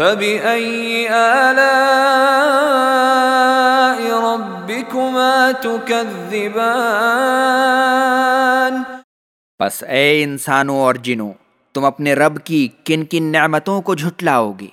فَبِأَيِّ آلَاءِ رَبِّكُمَا تُكَذِّبَانِ پس اے انسانوں اور جنوں، تم اپنے رب کی کن کن نعمتوں کو جھٹلاؤ گے؟